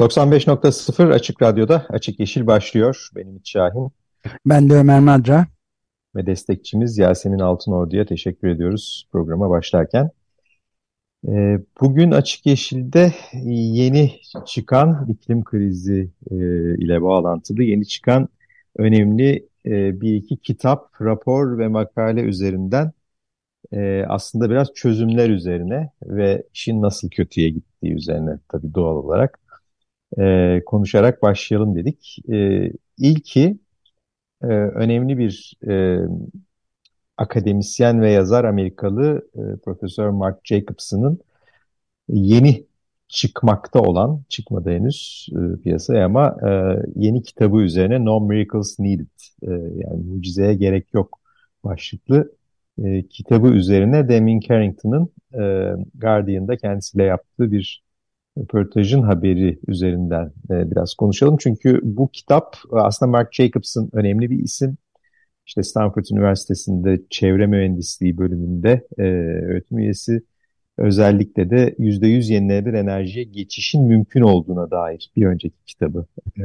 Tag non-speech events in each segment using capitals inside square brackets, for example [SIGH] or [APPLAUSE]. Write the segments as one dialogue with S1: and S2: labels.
S1: 95.0 Açık Radyo'da Açık Yeşil başlıyor. Benim İç Şahin.
S2: Ben de Ömer Madra.
S1: Ve destekçimiz Yasemin Altınordu'ya teşekkür ediyoruz programa başlarken. Ee, bugün Açık Yeşil'de yeni çıkan iklim krizi e, ile bağlantılı yeni çıkan önemli e, bir iki kitap, rapor ve makale üzerinden e, aslında biraz çözümler üzerine ve işin nasıl kötüye gittiği üzerine tabii doğal olarak e, konuşarak başlayalım dedik. E, ilki e, önemli bir e, akademisyen ve yazar Amerikalı e, Profesör Mark Jacobson'ın yeni çıkmakta olan, çıkmadı henüz e, piyasaya ama e, yeni kitabı üzerine No Miracles Needed, e, yani mucizeye gerek yok başlıklı e, kitabı üzerine Damien Carrington'ın e, Guardian'da kendisiyle yaptığı bir röportajın haberi üzerinden e, biraz konuşalım. Çünkü bu kitap aslında Mark Jacobs'ın önemli bir isim. İşte Stanford Üniversitesi'nde çevre mühendisliği bölümünde e, öğretim üyesi. Özellikle de %100 yenilenebilir enerjiye geçişin mümkün olduğuna dair bir önceki kitabı, e,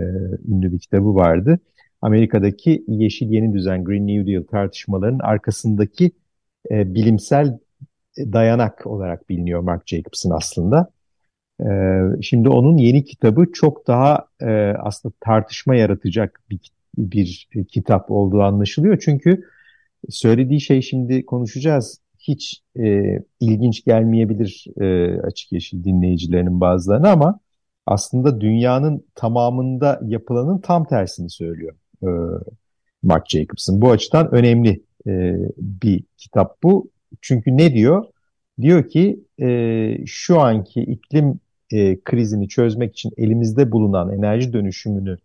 S1: ünlü bir kitabı vardı. Amerika'daki yeşil yeni düzen, Green New Deal tartışmalarının arkasındaki e, bilimsel dayanak olarak biliniyor Mark Jacobs'ın aslında. Ee, şimdi onun yeni kitabı çok daha e, aslında tartışma yaratacak bir, bir kitap olduğu anlaşılıyor. Çünkü söylediği şey şimdi konuşacağız. Hiç e, ilginç gelmeyebilir e, açık yeşil dinleyicilerinin bazılarına ama aslında dünyanın tamamında yapılanın tam tersini söylüyor e, Mark Jacobson. Bu açıdan önemli e, bir kitap bu. Çünkü ne diyor? Diyor ki e, şu anki iklim e, krizini çözmek için elimizde bulunan enerji dönüşümünü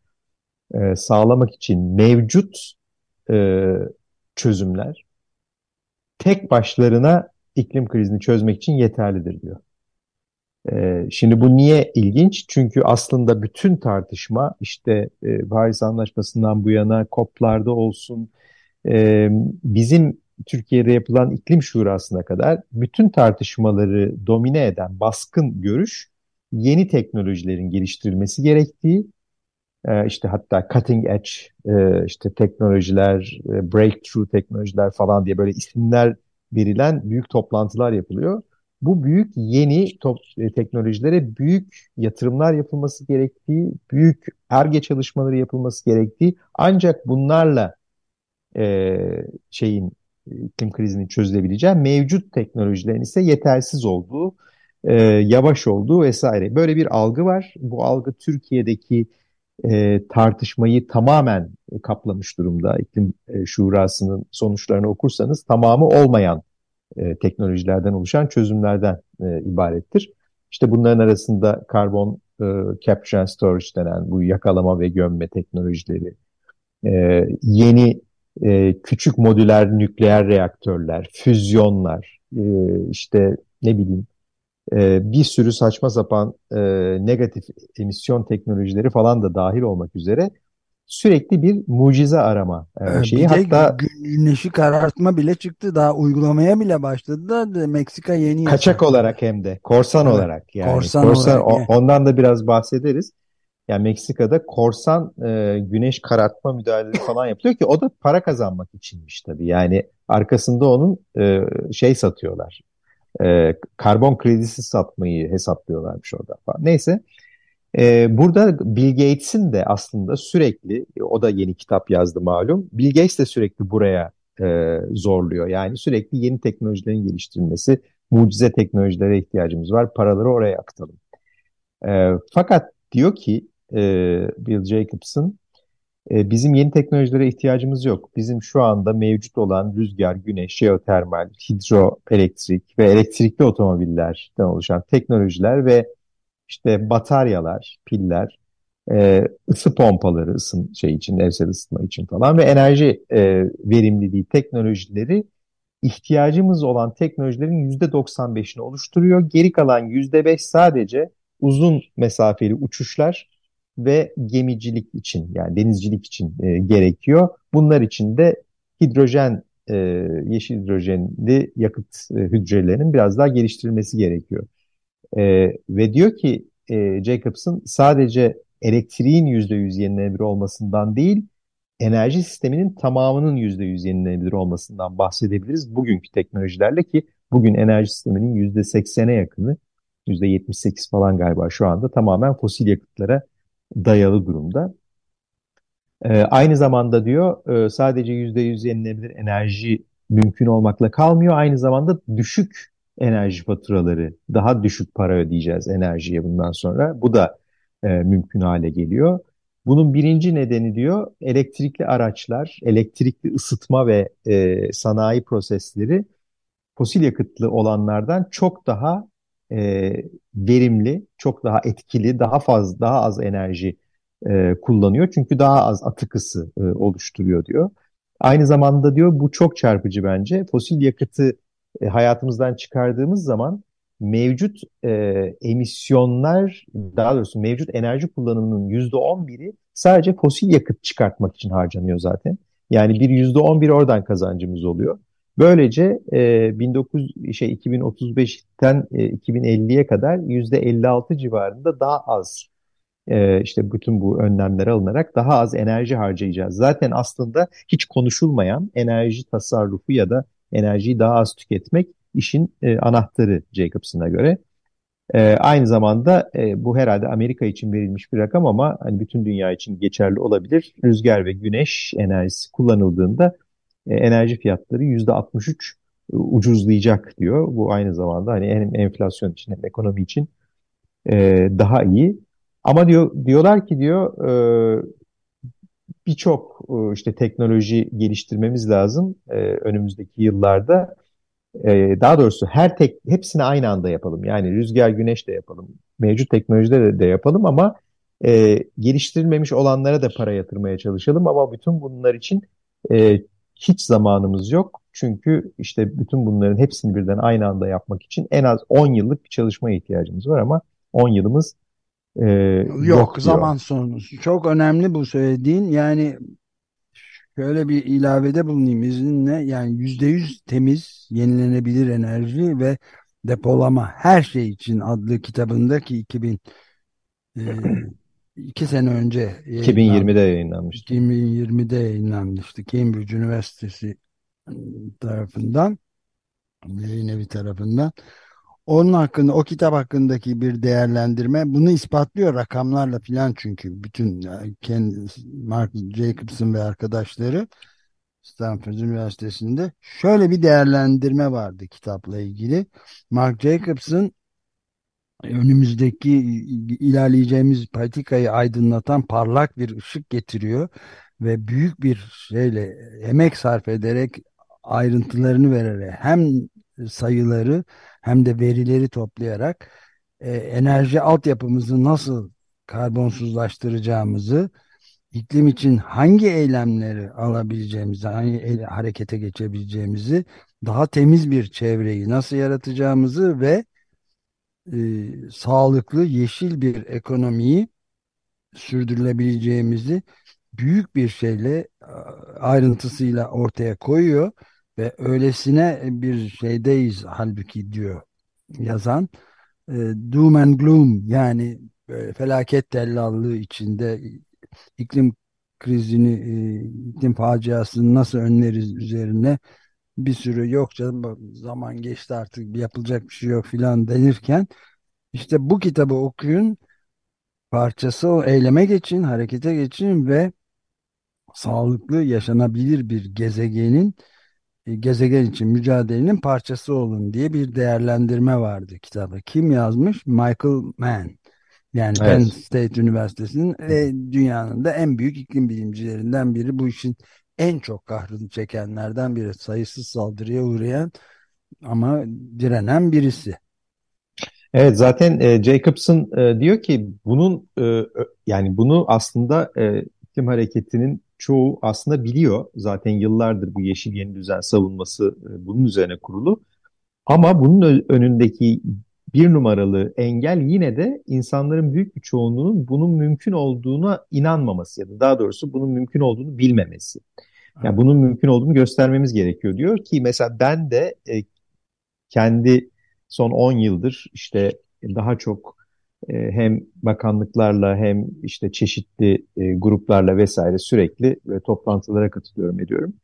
S1: e, sağlamak için mevcut e, çözümler tek başlarına iklim krizini çözmek için yeterlidir diyor. E, şimdi bu niye ilginç? Çünkü aslında bütün tartışma işte e, Paris Anlaşması'ndan bu yana COP'larda olsun e, bizim Türkiye'de yapılan iklim şurasına kadar bütün tartışmaları domine eden baskın görüş yeni teknolojilerin geliştirilmesi gerektiği, e, işte hatta cutting edge e, işte teknolojiler, e, breakthrough teknolojiler falan diye böyle isimler verilen büyük toplantılar yapılıyor. Bu büyük yeni top, teknolojilere büyük yatırımlar yapılması gerektiği, büyük erge çalışmaları yapılması gerektiği ancak bunlarla e, şeyin iklim krizini çözülebileceği mevcut teknolojilerin ise yetersiz olduğu e, yavaş olduğu vesaire. Böyle bir algı var. Bu algı Türkiye'deki e, tartışmayı tamamen kaplamış durumda. İklim e, Şurası'nın sonuçlarını okursanız tamamı olmayan e, teknolojilerden oluşan çözümlerden e, ibarettir. İşte bunların arasında karbon e, capture and storage denen bu yakalama ve gömme teknolojileri, e, yeni e, küçük modüler nükleer reaktörler, füzyonlar, e, işte ne bileyim e, bir sürü saçma sapan e, negatif emisyon teknolojileri falan da dahil olmak üzere sürekli bir mucize arama e, şeyi.
S2: Bir Hatta güneşi karartma bile çıktı. Daha uygulamaya bile başladı da Meksika yeni
S1: kaçak olarak hem de korsan evet. olarak yani korsan, korsan olarak, ondan da biraz bahsederiz. Yani Meksika'da korsan e, güneş karartma müdahaleleri falan yapıyor ki o da para kazanmak içinmiş tabii. Yani arkasında onun e, şey satıyorlar e, karbon kredisi satmayı hesaplıyorlarmış orada falan. Neyse. E, burada Bill Gates'in de aslında sürekli, o da yeni kitap yazdı malum, Bill Gates de sürekli buraya e, zorluyor. Yani sürekli yeni teknolojilerin geliştirilmesi, mucize teknolojilere ihtiyacımız var, paraları oraya aktalım. E, fakat diyor ki e, Bill Jacobson, E, bizim yeni teknolojilere ihtiyacımız yok. Bizim şu anda mevcut olan rüzgar, güneş, jeotermal, hidroelektrik ve elektrikli otomobillerden oluşan teknolojiler ve işte bataryalar, piller, e, ısı pompaları ısın şey için, evsel ısıtma için falan ve enerji e, verimliliği teknolojileri ihtiyacımız olan teknolojilerin %95'ini oluşturuyor. Geri kalan %5 sadece uzun mesafeli uçuşlar ve gemicilik için yani denizcilik için e, gerekiyor. Bunlar için de hidrojen, e, yeşil hidrojenli yakıt e, hücrelerinin biraz daha geliştirilmesi gerekiyor. E, ve diyor ki e, Jacobson sadece elektriğin %100 yenilenebilir olmasından değil, enerji sisteminin tamamının %100 yenilenebilir olmasından bahsedebiliriz bugünkü teknolojilerle ki bugün enerji sisteminin %80'e yakını, %78 falan galiba şu anda tamamen fosil yakıtlara dayalı durumda. E, aynı zamanda diyor e, sadece %100 yenilenebilir enerji mümkün olmakla kalmıyor. Aynı zamanda düşük enerji faturaları, daha düşük para ödeyeceğiz enerjiye bundan sonra. Bu da e, mümkün hale geliyor. Bunun birinci nedeni diyor elektrikli araçlar, elektrikli ısıtma ve e, sanayi prosesleri fosil yakıtlı olanlardan çok daha e, verimli, çok daha etkili, daha fazla, daha az enerji e, kullanıyor. Çünkü daha az atık ısı e, oluşturuyor diyor. Aynı zamanda diyor bu çok çarpıcı bence. Fosil yakıtı e, hayatımızdan çıkardığımız zaman mevcut e, emisyonlar, daha doğrusu mevcut enerji kullanımının yüzde on biri sadece fosil yakıt çıkartmak için harcanıyor zaten. Yani bir yüzde on bir oradan kazancımız oluyor. Böylece e, 19 şey 2035'ten e, 2050'ye kadar yüzde 56 civarında daha az e, işte bütün bu önlemler alınarak daha az enerji harcayacağız. Zaten aslında hiç konuşulmayan enerji tasarrufu ya da enerjiyi daha az tüketmek işin e, anahtarı Jacobson'a göre. E, aynı zamanda e, bu herhalde Amerika için verilmiş bir rakam ama hani bütün dünya için geçerli olabilir. Rüzgar ve güneş enerjisi kullanıldığında enerji fiyatları %63 e, ucuzlayacak diyor. Bu aynı zamanda hani hem enflasyon için hem ekonomi için e, daha iyi. Ama diyor diyorlar ki diyor e, birçok e, işte teknoloji geliştirmemiz lazım e, önümüzdeki yıllarda. E, daha doğrusu her tek hepsini aynı anda yapalım. Yani rüzgar, güneş de yapalım, mevcut teknolojide de, yapalım ama e, geliştirilmemiş olanlara da para yatırmaya çalışalım. Ama bütün bunlar için e, hiç zamanımız yok. Çünkü işte bütün bunların hepsini birden aynı anda yapmak için en az 10 yıllık bir çalışmaya ihtiyacımız var ama 10 yılımız e, yok,
S2: yok zaman sonu. Çok önemli bu söylediğin. Yani şöyle bir ilavede bulunayım izninle. Yani yüzde yüz temiz, yenilenebilir enerji ve depolama her şey için adlı kitabındaki 2000 e, iki sene önce
S1: 2020'de yayınlanmıştı.
S2: 2020'de yayınlanmıştı. Cambridge Üniversitesi tarafından yayın tarafından. Onun hakkında, o kitap hakkındaki bir değerlendirme bunu ispatlıyor rakamlarla filan çünkü bütün kendi Mark Jacobson ve arkadaşları Stanford Üniversitesi'nde şöyle bir değerlendirme vardı kitapla ilgili. Mark Jacobson önümüzdeki ilerleyeceğimiz politikayı aydınlatan parlak bir ışık getiriyor ve büyük bir şeyle emek sarf ederek ayrıntılarını vererek hem sayıları hem de verileri toplayarak e, enerji altyapımızı nasıl karbonsuzlaştıracağımızı, iklim için hangi eylemleri alabileceğimizi, hangi harekete geçebileceğimizi, daha temiz bir çevreyi nasıl yaratacağımızı ve e, sağlıklı, yeşil bir ekonomiyi sürdürülebileceğimizi büyük bir şeyle ayrıntısıyla ortaya koyuyor ve öylesine bir şeydeyiz halbuki diyor yazan e, doom and gloom yani e, felaket tellallığı içinde iklim krizini e, iklim faciasını nasıl önleriz üzerine bir sürü yok canım zaman geçti artık yapılacak bir şey yok filan denirken işte bu kitabı okuyun parçası o eyleme geçin harekete geçin ve sağlıklı yaşanabilir bir gezegenin e, gezegen için mücadelenin parçası olun diye bir değerlendirme vardı kitaba. Kim yazmış? Michael Mann. Yani
S1: Evet.
S2: Penn State Üniversitesi'nin ve dünyanın da en büyük iklim bilimcilerinden biri. Bu işin en çok kahrını çekenlerden biri. Sayısız saldırıya uğrayan ama direnen birisi.
S1: Evet zaten e, Jacobson e, diyor ki bunun e, yani bunu aslında e, iklim hareketinin çoğu aslında biliyor. Zaten yıllardır bu yeşil yeni düzen savunması e, bunun üzerine kurulu. Ama bunun önündeki bir numaralı engel yine de insanların büyük bir çoğunluğunun bunun mümkün olduğuna inanmaması ya da daha doğrusu bunun mümkün olduğunu bilmemesi. Yani bunun mümkün olduğunu göstermemiz gerekiyor diyor ki mesela ben de e, kendi son 10 yıldır işte daha çok e, hem bakanlıklarla hem işte çeşitli e, gruplarla vesaire sürekli e, toplantılara katılıyorum ediyorum.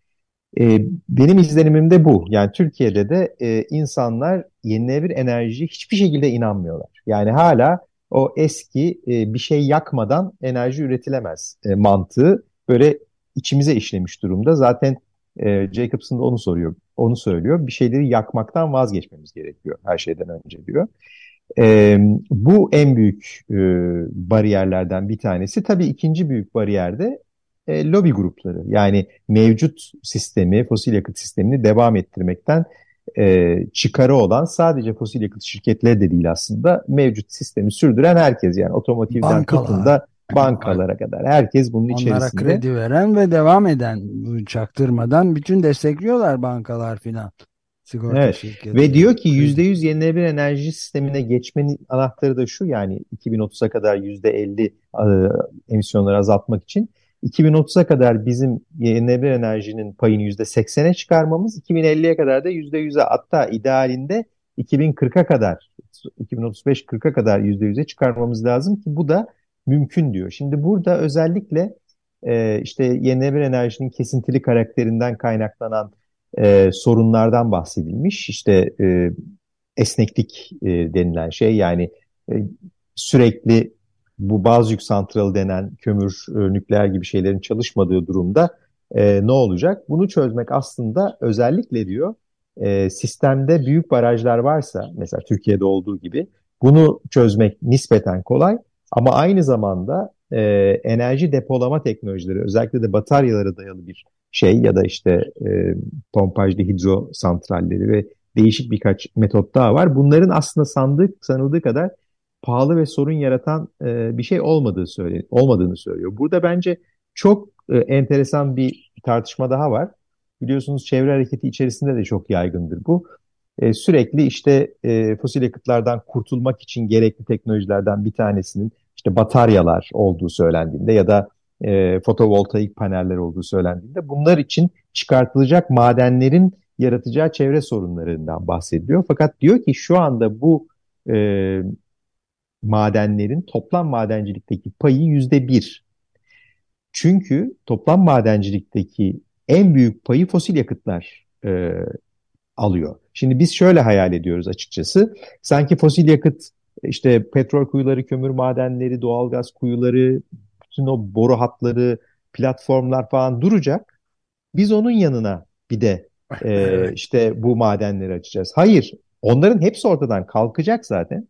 S1: E, benim izlenimim de bu. Yani Türkiye'de de e, insanlar yenilenebilir enerjiye hiçbir şekilde inanmıyorlar. Yani hala o eski e, bir şey yakmadan enerji üretilemez e, mantığı böyle içimize işlemiş durumda. Zaten e, Jacobson da onu soruyor, onu söylüyor. Bir şeyleri yakmaktan vazgeçmemiz gerekiyor her şeyden önce diyor. E, bu en büyük e, bariyerlerden bir tanesi. Tabii ikinci büyük bariyer de e, lobi grupları. Yani mevcut sistemi, fosil yakıt sistemini devam ettirmekten e, çıkarı olan sadece fosil yakıt şirketleri de değil aslında mevcut sistemi sürdüren herkes yani otomotivden tutun da bankalara kadar herkes bunun
S2: Onlara
S1: içerisinde.
S2: kredi veren ve devam eden çaktırmadan bütün destekliyorlar bankalar filan. Sigorta
S1: Evet.
S2: şirketleri.
S1: Ve diyor ki
S2: kredi.
S1: %100 yenilenebilir enerji sistemine geçmenin anahtarı da şu yani 2030'a kadar %50 e, emisyonları azaltmak için 2030'a kadar bizim yenilenebilir enerjinin payını %80'e çıkarmamız, 2050'ye kadar da %100'e hatta idealinde 2040'a kadar 2035-40'a kadar %100'e çıkarmamız lazım ki bu da mümkün diyor. Şimdi burada özellikle e, işte yenilenebilir enerjinin kesintili karakterinden kaynaklanan e, sorunlardan bahsedilmiş. İşte e, esneklik e, denilen şey yani e, sürekli bu baz yük santralı denen kömür, e, nükleer gibi şeylerin çalışmadığı durumda e, ne olacak? Bunu çözmek aslında özellikle diyor e, sistemde büyük barajlar varsa mesela Türkiye'de olduğu gibi bunu çözmek nispeten kolay ama aynı zamanda e, enerji depolama teknolojileri özellikle de bataryalara dayalı bir şey ya da işte e, pompajlı hidro santralleri ve değişik birkaç metot daha var. Bunların aslında sandık sanıldığı kadar pahalı ve sorun yaratan e, bir şey olmadığı söyle, olmadığını söylüyor. Burada bence çok e, enteresan bir tartışma daha var. Biliyorsunuz çevre hareketi içerisinde de çok yaygındır bu. E, sürekli işte e, fosil yakıtlardan kurtulmak için gerekli teknolojilerden bir tanesinin işte bataryalar olduğu söylendiğinde ya da e, fotovoltaik paneller olduğu söylendiğinde bunlar için çıkartılacak madenlerin yaratacağı çevre sorunlarından bahsediliyor. Fakat diyor ki şu anda bu e, madenlerin toplam madencilikteki payı yüzde bir. Çünkü toplam madencilikteki en büyük payı fosil yakıtlar e, alıyor. Şimdi biz şöyle hayal ediyoruz açıkçası. Sanki fosil yakıt işte petrol kuyuları, kömür madenleri, doğalgaz kuyuları, bütün o boru hatları, platformlar falan duracak. Biz onun yanına bir de e, [LAUGHS] işte bu madenleri açacağız. Hayır, onların hepsi ortadan kalkacak zaten.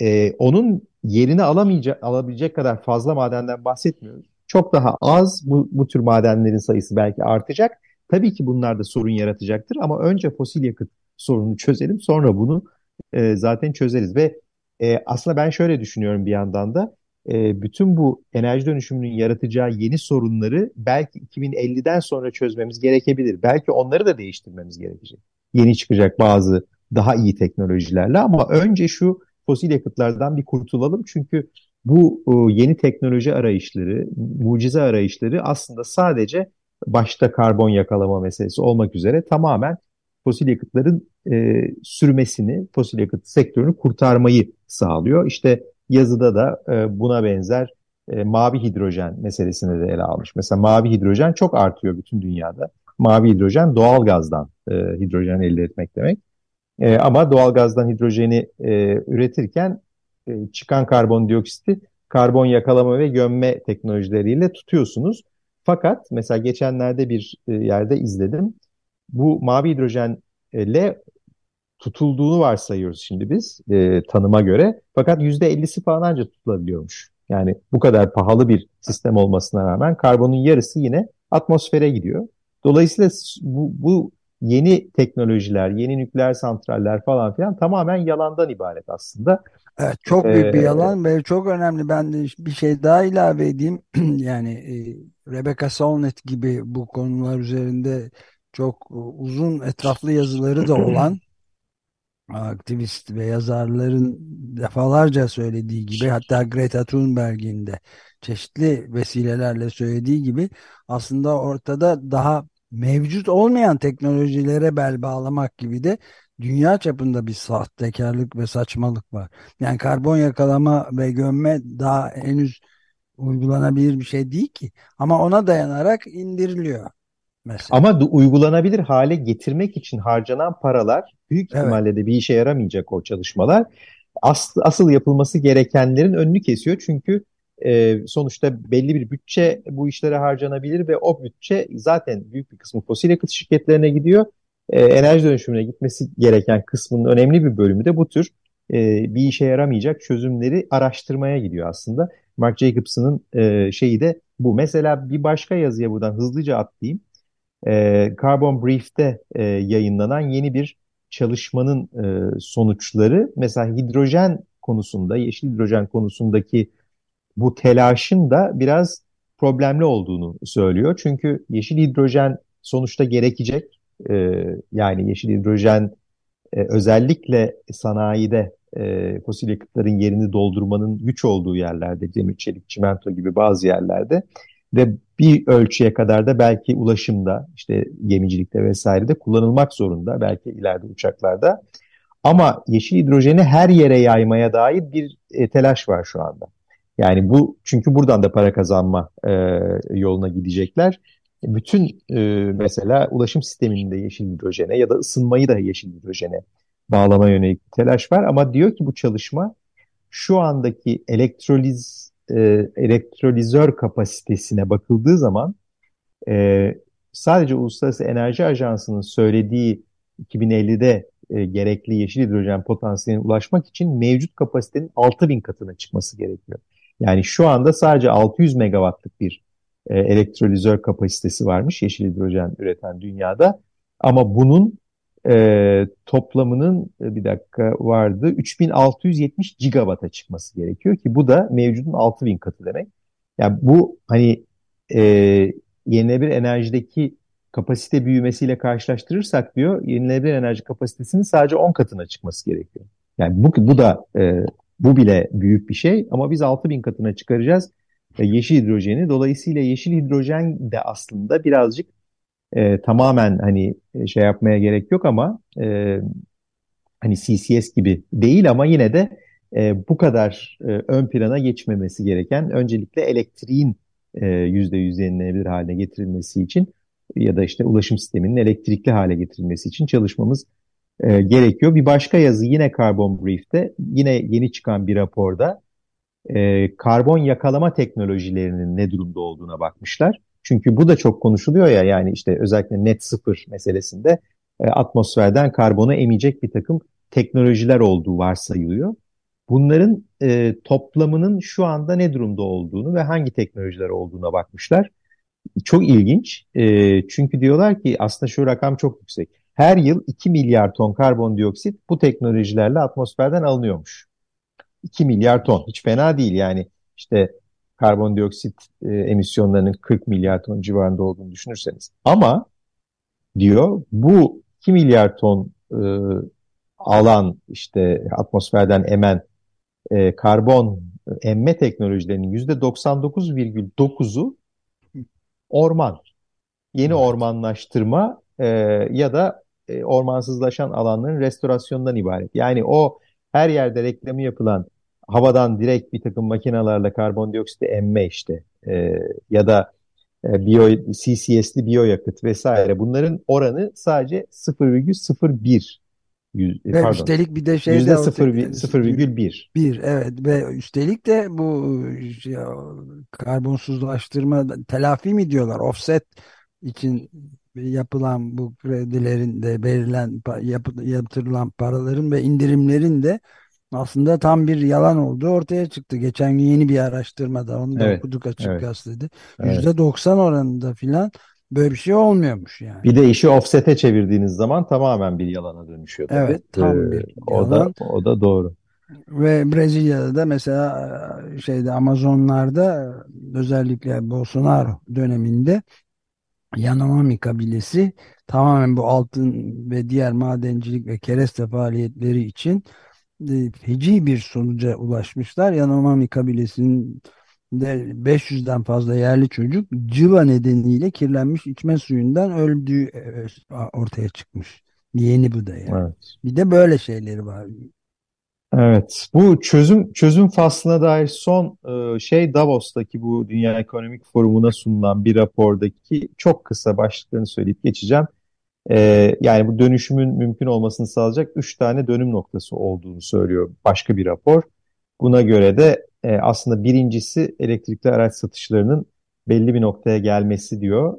S1: E, onun yerini alamayacak, alabilecek kadar fazla madenden bahsetmiyoruz. Çok daha az bu, bu tür madenlerin sayısı belki artacak. Tabii ki bunlar da sorun yaratacaktır ama önce fosil yakıt sorununu çözelim, sonra bunu e, zaten çözeriz. Ve e, aslında ben şöyle düşünüyorum bir yandan da e, bütün bu enerji dönüşümünün yaratacağı yeni sorunları belki 2050'den sonra çözmemiz gerekebilir. Belki onları da değiştirmemiz gerekecek. Yeni çıkacak bazı daha iyi teknolojilerle ama önce şu fosil yakıtlardan bir kurtulalım. Çünkü bu yeni teknoloji arayışları, mucize arayışları aslında sadece başta karbon yakalama meselesi olmak üzere tamamen fosil yakıtların e, sürmesini, fosil yakıt sektörünü kurtarmayı sağlıyor. İşte yazıda da e, buna benzer e, mavi hidrojen meselesini de ele almış. Mesela mavi hidrojen çok artıyor bütün dünyada. Mavi hidrojen doğal gazdan e, hidrojen elde etmek demek. E, ama doğal gazdan hidrojeni e, üretirken e, çıkan karbondioksiti karbon yakalama ve gömme teknolojileriyle tutuyorsunuz. Fakat mesela geçenlerde bir e, yerde izledim. Bu mavi hidrojenle tutulduğunu varsayıyoruz şimdi biz e, tanıma göre. Fakat %50'si falan ancak tutulabiliyormuş. Yani bu kadar pahalı bir sistem olmasına rağmen karbonun yarısı yine atmosfere gidiyor. Dolayısıyla bu, bu yeni teknolojiler, yeni nükleer santraller falan filan tamamen yalandan ibaret aslında.
S2: Evet, çok büyük bir yalan ve çok önemli. Ben de bir şey daha ilave edeyim. [CLEARS THROAT] yani e, Rebecca Solnit gibi bu konular üzerinde çok uzun etraflı yazıları da olan [CLEARS THROAT] aktivist ve yazarların defalarca söylediği gibi hatta Greta Thunberg'in de çeşitli vesilelerle söylediği gibi aslında ortada daha mevcut olmayan teknolojilere bel bağlamak gibi de dünya çapında bir sahtekarlık ve saçmalık var. Yani karbon yakalama ve gömme daha henüz uygulanabilir bir şey değil ki. Ama ona dayanarak indiriliyor.
S1: Mesela. Ama uygulanabilir hale getirmek için harcanan paralar büyük ihtimalle evet. de bir işe yaramayacak o çalışmalar. Asıl, asıl yapılması gerekenlerin önünü kesiyor. Çünkü e, sonuçta belli bir bütçe bu işlere harcanabilir ve o bütçe zaten büyük bir kısmı fosil yakıt şirketlerine gidiyor. E, enerji dönüşümüne gitmesi gereken kısmının önemli bir bölümü de bu tür e, bir işe yaramayacak çözümleri araştırmaya gidiyor aslında. Mark Jacobson'ın e, şeyi de bu. Mesela bir başka yazıya buradan hızlıca atlayayım. E, Carbon Brief'te e, yayınlanan yeni bir çalışmanın e, sonuçları mesela hidrojen konusunda, yeşil hidrojen konusundaki bu telaşın da biraz problemli olduğunu söylüyor. Çünkü yeşil hidrojen sonuçta gerekecek. E, yani yeşil hidrojen e, özellikle sanayide e, fosil yakıtların yerini doldurmanın güç olduğu yerlerde, demir, çelik, çimento gibi bazı yerlerde ve bir ölçüye kadar da belki ulaşımda, işte gemicilikte vesairede kullanılmak zorunda, belki ileride uçaklarda. Ama yeşil hidrojeni her yere yaymaya dair bir e, telaş var şu anda. Yani bu çünkü buradan da para kazanma e, yoluna gidecekler. Bütün e, mesela ulaşım sisteminde yeşil hidrojene ya da ısınmayı da yeşil hidrojene bağlama yönelik bir telaş var. Ama diyor ki bu çalışma şu andaki elektroliz e, elektrolizör kapasitesine bakıldığı zaman e, sadece Uluslararası Enerji Ajansı'nın söylediği 2050'de e, gerekli yeşil hidrojen potansiyeline ulaşmak için mevcut kapasitenin 6000 katına çıkması gerekiyor. Yani şu anda sadece 600 megawattlık bir e, elektrolizör kapasitesi varmış yeşil hidrojen üreten dünyada. Ama bunun e, toplamının e, bir dakika vardı 3670 gigawata çıkması gerekiyor ki bu da mevcudun 6000 katı demek. Yani bu hani e, yenilenebilir enerjideki kapasite büyümesiyle karşılaştırırsak diyor yenilenebilir enerji kapasitesinin sadece 10 katına çıkması gerekiyor. Yani bu, bu da e, bu bile büyük bir şey ama biz 6000 katına çıkaracağız yeşil hidrojeni. Dolayısıyla yeşil hidrojen de aslında birazcık e, tamamen hani e, şey yapmaya gerek yok ama e, hani CCS gibi değil ama yine de e, bu kadar e, ön plana geçmemesi gereken öncelikle elektriğin e, yüzde yüz yenilenebilir haline getirilmesi için ya da işte ulaşım sisteminin elektrikli hale getirilmesi için çalışmamız e, gerekiyor. Bir başka yazı yine Carbon Brief'te yine yeni çıkan bir raporda e, karbon yakalama teknolojilerinin ne durumda olduğuna bakmışlar. Çünkü bu da çok konuşuluyor ya yani işte özellikle net sıfır meselesinde e, atmosferden karbonu emecek bir takım teknolojiler olduğu varsayılıyor. Bunların e, toplamının şu anda ne durumda olduğunu ve hangi teknolojiler olduğuna bakmışlar. Çok ilginç. E, çünkü diyorlar ki aslında şu rakam çok yüksek. Her yıl 2 milyar ton karbondioksit bu teknolojilerle atmosferden alınıyormuş. 2 milyar ton. Hiç fena değil yani. İşte karbondioksit e, emisyonlarının 40 milyar ton civarında olduğunu düşünürseniz. Ama diyor bu 2 milyar ton e, alan işte atmosferden emen e, karbon emme teknolojilerinin %99,9'u orman. Yeni evet. ormanlaştırma e, ya da e, ormansızlaşan alanların restorasyonundan ibaret. Yani o her yerde reklamı yapılan havadan direkt bir takım makinalarla karbondioksit emme işte e, ya da e, biyo, CCS'li biyoyakıt vesaire. Bunların oranı sadece 0,01
S2: Yüz, ve pardon, üstelik bir de şey
S1: yüzde 0,1
S2: bir evet. Ve üstelik de bu ya, karbonsuzlaştırma telafi mi diyorlar? Offset için yapılan bu kredilerin de verilen yap, yatırılan paraların ve indirimlerin de aslında tam bir yalan olduğu ortaya çıktı. Geçen gün yeni bir araştırmada onu da evet, okuduk açık evet, gazetede. %90 evet. oranında filan böyle bir şey olmuyormuş yani.
S1: Bir de işi offset'e çevirdiğiniz zaman tamamen bir yalana dönüşüyor. Tabii.
S2: Evet tam bir yalan.
S1: O da, o da doğru.
S2: Ve Brezilya'da da mesela şeyde Amazonlarda özellikle Bolsonaro döneminde Yanomami kabilesi tamamen bu altın ve diğer madencilik ve kereste faaliyetleri için e, feci bir sonuca ulaşmışlar. Yanomami kabilesinin de 500'den fazla yerli çocuk cıva nedeniyle kirlenmiş içme suyundan öldüğü e, ortaya çıkmış. Yeni bu da yani. Evet. Bir de böyle şeyleri var.
S1: Evet, bu çözüm çözüm faslına dair son e, şey Davos'taki bu Dünya Ekonomik Forumu'na sunulan bir rapordaki çok kısa başlıklarını söyleyip geçeceğim. E, yani bu dönüşümün mümkün olmasını sağlayacak üç tane dönüm noktası olduğunu söylüyor başka bir rapor. Buna göre de e, aslında birincisi elektrikli araç satışlarının belli bir noktaya gelmesi diyor.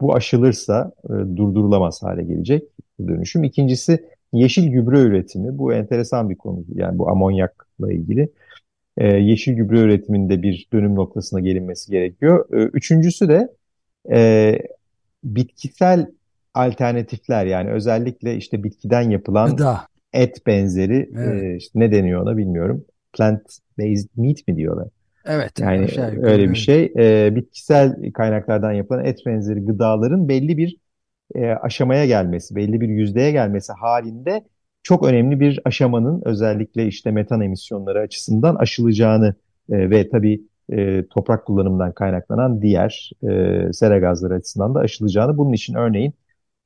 S1: bu aşılırsa durdurulamaz hale gelecek bu dönüşüm. İkincisi Yeşil gübre üretimi bu enteresan bir konu. Yani bu amonyakla ilgili. Ee, yeşil gübre üretiminde bir dönüm noktasına gelinmesi gerekiyor. Ee, üçüncüsü de e, bitkisel alternatifler yani özellikle işte bitkiden yapılan Gıda. et benzeri evet. e, işte ne deniyor ona bilmiyorum. Plant based meat mi diyorlar?
S2: Evet.
S1: Yani öyle bir şey. E, bitkisel kaynaklardan yapılan et benzeri gıdaların belli bir e, aşamaya gelmesi, belli bir yüzdeye gelmesi halinde çok önemli bir aşamanın özellikle işte metan emisyonları açısından aşılacağını e, ve tabii e, toprak kullanımından kaynaklanan diğer e, sera gazları açısından da aşılacağını. Bunun için örneğin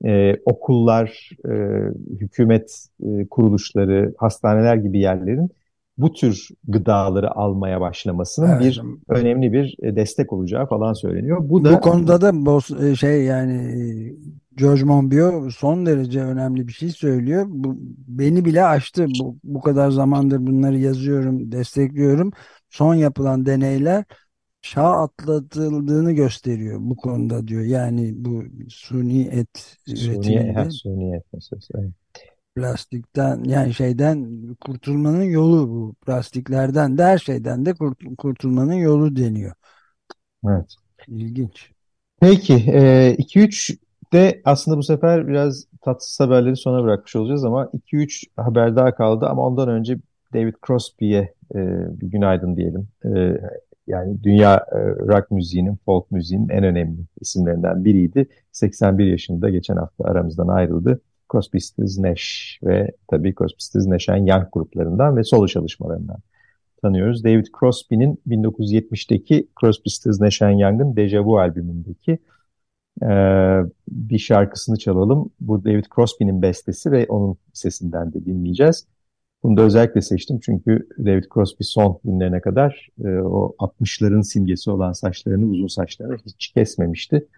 S1: e, okullar, e, hükümet e, kuruluşları, hastaneler gibi yerlerin bu tür gıdaları almaya başlamasının evet. bir önemli bir e, destek olacağı falan söyleniyor.
S2: Bu da bu konuda da e, şey yani George Monbiot son derece önemli bir şey söylüyor. Bu beni bile aştı. Bu, bu kadar zamandır bunları yazıyorum, destekliyorum. Son yapılan deneyler çağ atlatıldığını gösteriyor bu konuda diyor. Yani bu suni et üretiminde.
S1: Suni, et meselesi. Evet
S2: plastikten yani şeyden kurtulmanın yolu bu plastiklerden de her şeyden de kurtulmanın yolu deniyor.
S1: Evet.
S2: İlginç.
S1: Peki 2-3 e, de aslında bu sefer biraz tatsız haberleri sona bırakmış olacağız ama 2-3 haber daha kaldı ama ondan önce David Crosby'ye e, bir günaydın diyelim. E, yani dünya e, rock müziğinin, folk müziğinin en önemli isimlerinden biriydi. 81 yaşında geçen hafta aramızdan ayrıldı. Crosby, Stills, Nash ve tabii Crosby, Stills, Nash Young gruplarından ve solo çalışmalarından tanıyoruz. David Crosby'nin 1970'teki Crosby, Stills, Nash Young'ın Deja Vu albümündeki e, bir şarkısını çalalım. Bu David Crosby'nin bestesi ve onun sesinden de dinleyeceğiz. Bunu da özellikle seçtim çünkü David Crosby son günlerine kadar e, o 60'ların simgesi olan saçlarını, uzun saçlarını hiç kesmemişti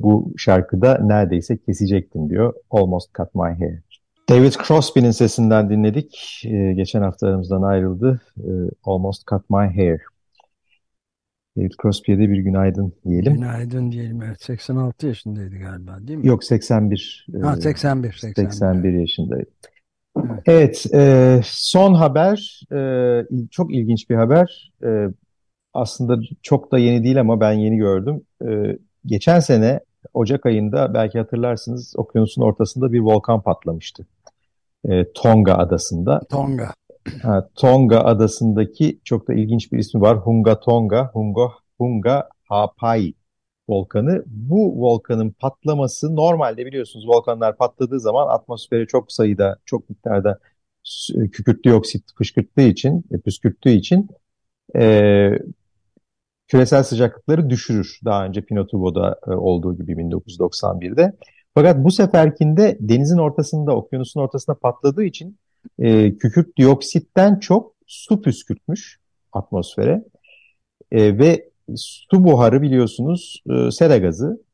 S1: bu şarkıda neredeyse kesecektim diyor. Almost Cut My Hair. David Crosby'nin sesinden dinledik. Ee, geçen hafta aramızdan ayrıldı. Ee, Almost Cut My Hair. David Crosby'ye de bir günaydın diyelim.
S2: Günaydın diyelim. Evet, 86 yaşındaydı galiba değil mi?
S1: Yok 81.
S2: Ha 81. 81,
S1: 81 yaşındaydı. Evet, evet e, son haber e, çok ilginç bir haber. E, aslında çok da yeni değil ama ben yeni gördüm. E, geçen sene Ocak ayında belki hatırlarsınız okyanusun ortasında bir volkan patlamıştı. E, Tonga adasında.
S2: Tonga.
S1: Tonga adasındaki çok da ilginç bir ismi var. Hunga Tonga, Hungo, Hunga Hapai volkanı. Bu volkanın patlaması normalde biliyorsunuz volkanlar patladığı zaman atmosfere çok sayıda, çok miktarda kükürt dioksit fışkırttığı için, püskürttüğü için e, küresel sıcaklıkları düşürür. Daha önce Pinatubo'da e, olduğu gibi 1991'de. Fakat bu seferkinde denizin ortasında, okyanusun ortasında patladığı için e, kükürt dioksitten çok su püskürtmüş atmosfere. E, ve su buharı biliyorsunuz e, sera gazı.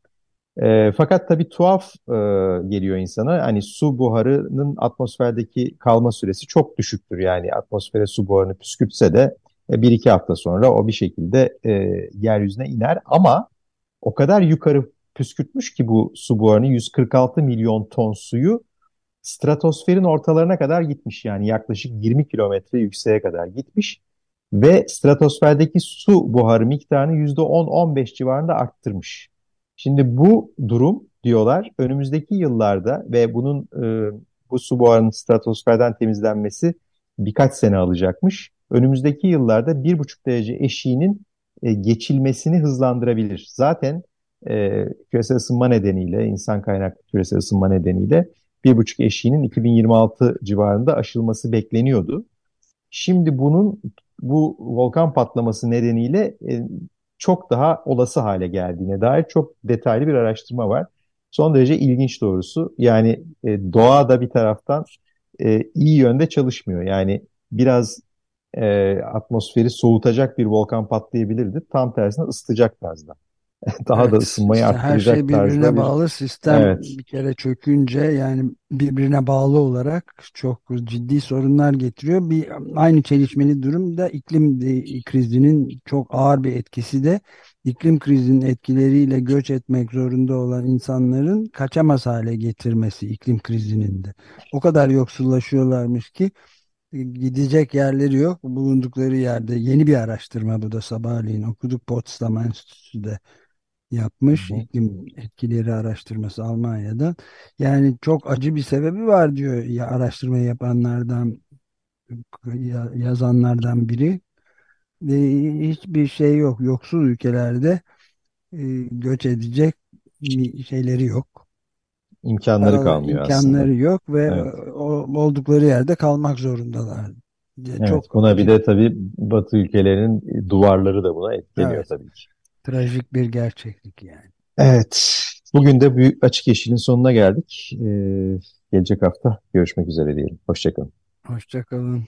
S1: E, fakat tabii tuhaf e, geliyor insana. Hani su buharının atmosferdeki kalma süresi çok düşüktür. Yani atmosfere su buharını püskürtse de e, bir iki hafta sonra o bir şekilde e, yeryüzüne iner ama o kadar yukarı püskürtmüş ki bu su buharını 146 milyon ton suyu stratosferin ortalarına kadar gitmiş. Yani yaklaşık 20 kilometre yükseğe kadar gitmiş ve stratosferdeki su buharı miktarını %10-15 civarında arttırmış. Şimdi bu durum diyorlar önümüzdeki yıllarda ve bunun e, bu su buharının stratosferden temizlenmesi birkaç sene alacakmış. Önümüzdeki yıllarda 1,5 derece eşiğinin e, geçilmesini hızlandırabilir. Zaten e, küresel ısınma nedeniyle, insan kaynaklı küresel ısınma nedeniyle 1,5 eşiğinin 2026 civarında aşılması bekleniyordu. Şimdi bunun bu volkan patlaması nedeniyle e, çok daha olası hale geldiğine dair çok detaylı bir araştırma var. Son derece ilginç doğrusu. Yani e, doğa da bir taraftan e, iyi yönde çalışmıyor. Yani biraz atmosferi soğutacak bir volkan patlayabilirdi. Tam tersine ısıtacak tarzda. [LAUGHS] Daha
S2: Evet,
S1: da ısınmayı
S2: işte her
S1: arttıracak
S2: şey birbirine
S1: bir...
S2: bağlı. Sistem
S1: Evet.
S2: bir kere çökünce yani birbirine bağlı olarak çok ciddi sorunlar getiriyor. Bir aynı çelişmeli durum da iklim krizinin çok ağır bir etkisi de iklim krizinin etkileriyle göç etmek zorunda olan insanların kaçamaz hale getirmesi iklim krizinin de. O kadar yoksullaşıyorlarmış ki e, gidecek yerleri yok. Bulundukları yerde yeni bir araştırma bu da sabahleyin okuduk Potsdam Enstitüsü'de yapmış
S1: Hı hı.
S2: iklim etkileri araştırması Almanya'da. Yani çok acı bir sebebi var diyor ya araştırma yapanlardan ya- yazanlardan biri. Ve hiçbir şey yok. Yoksul ülkelerde e, göç edecek şeyleri yok.
S1: imkanları
S2: Paralı
S1: kalmıyor aslında.
S2: imkanları yok ve
S1: Evet.
S2: o- oldukları yerde kalmak zorundalar.
S1: Evet,
S2: Çok
S1: buna bir de tabii Batı ülkelerinin duvarları da buna etkileniyor
S2: evet,
S1: tabii ki.
S2: Trajik bir gerçeklik yani.
S1: Evet, bugün de Büyük Açık Yeşil'in sonuna geldik. Ee, gelecek hafta görüşmek üzere diyelim. Hoşçakalın.
S2: Hoşça kalın.